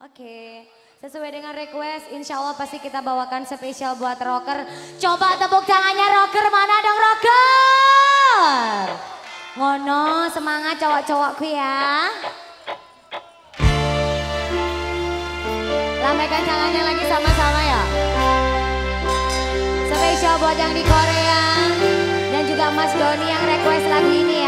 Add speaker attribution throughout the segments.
Speaker 1: Oke, sesuai dengan request, insya Allah pasti kita bawakan spesial buat rocker. Coba tepuk tangannya rocker, mana dong rocker? Ngono, semangat cowok-cowokku ya. Lambaikan tangannya lagi sama-sama ya. Spesial buat yang di Korea dan juga Mas Doni yang request lagu ini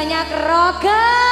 Speaker 1: banyak rocker.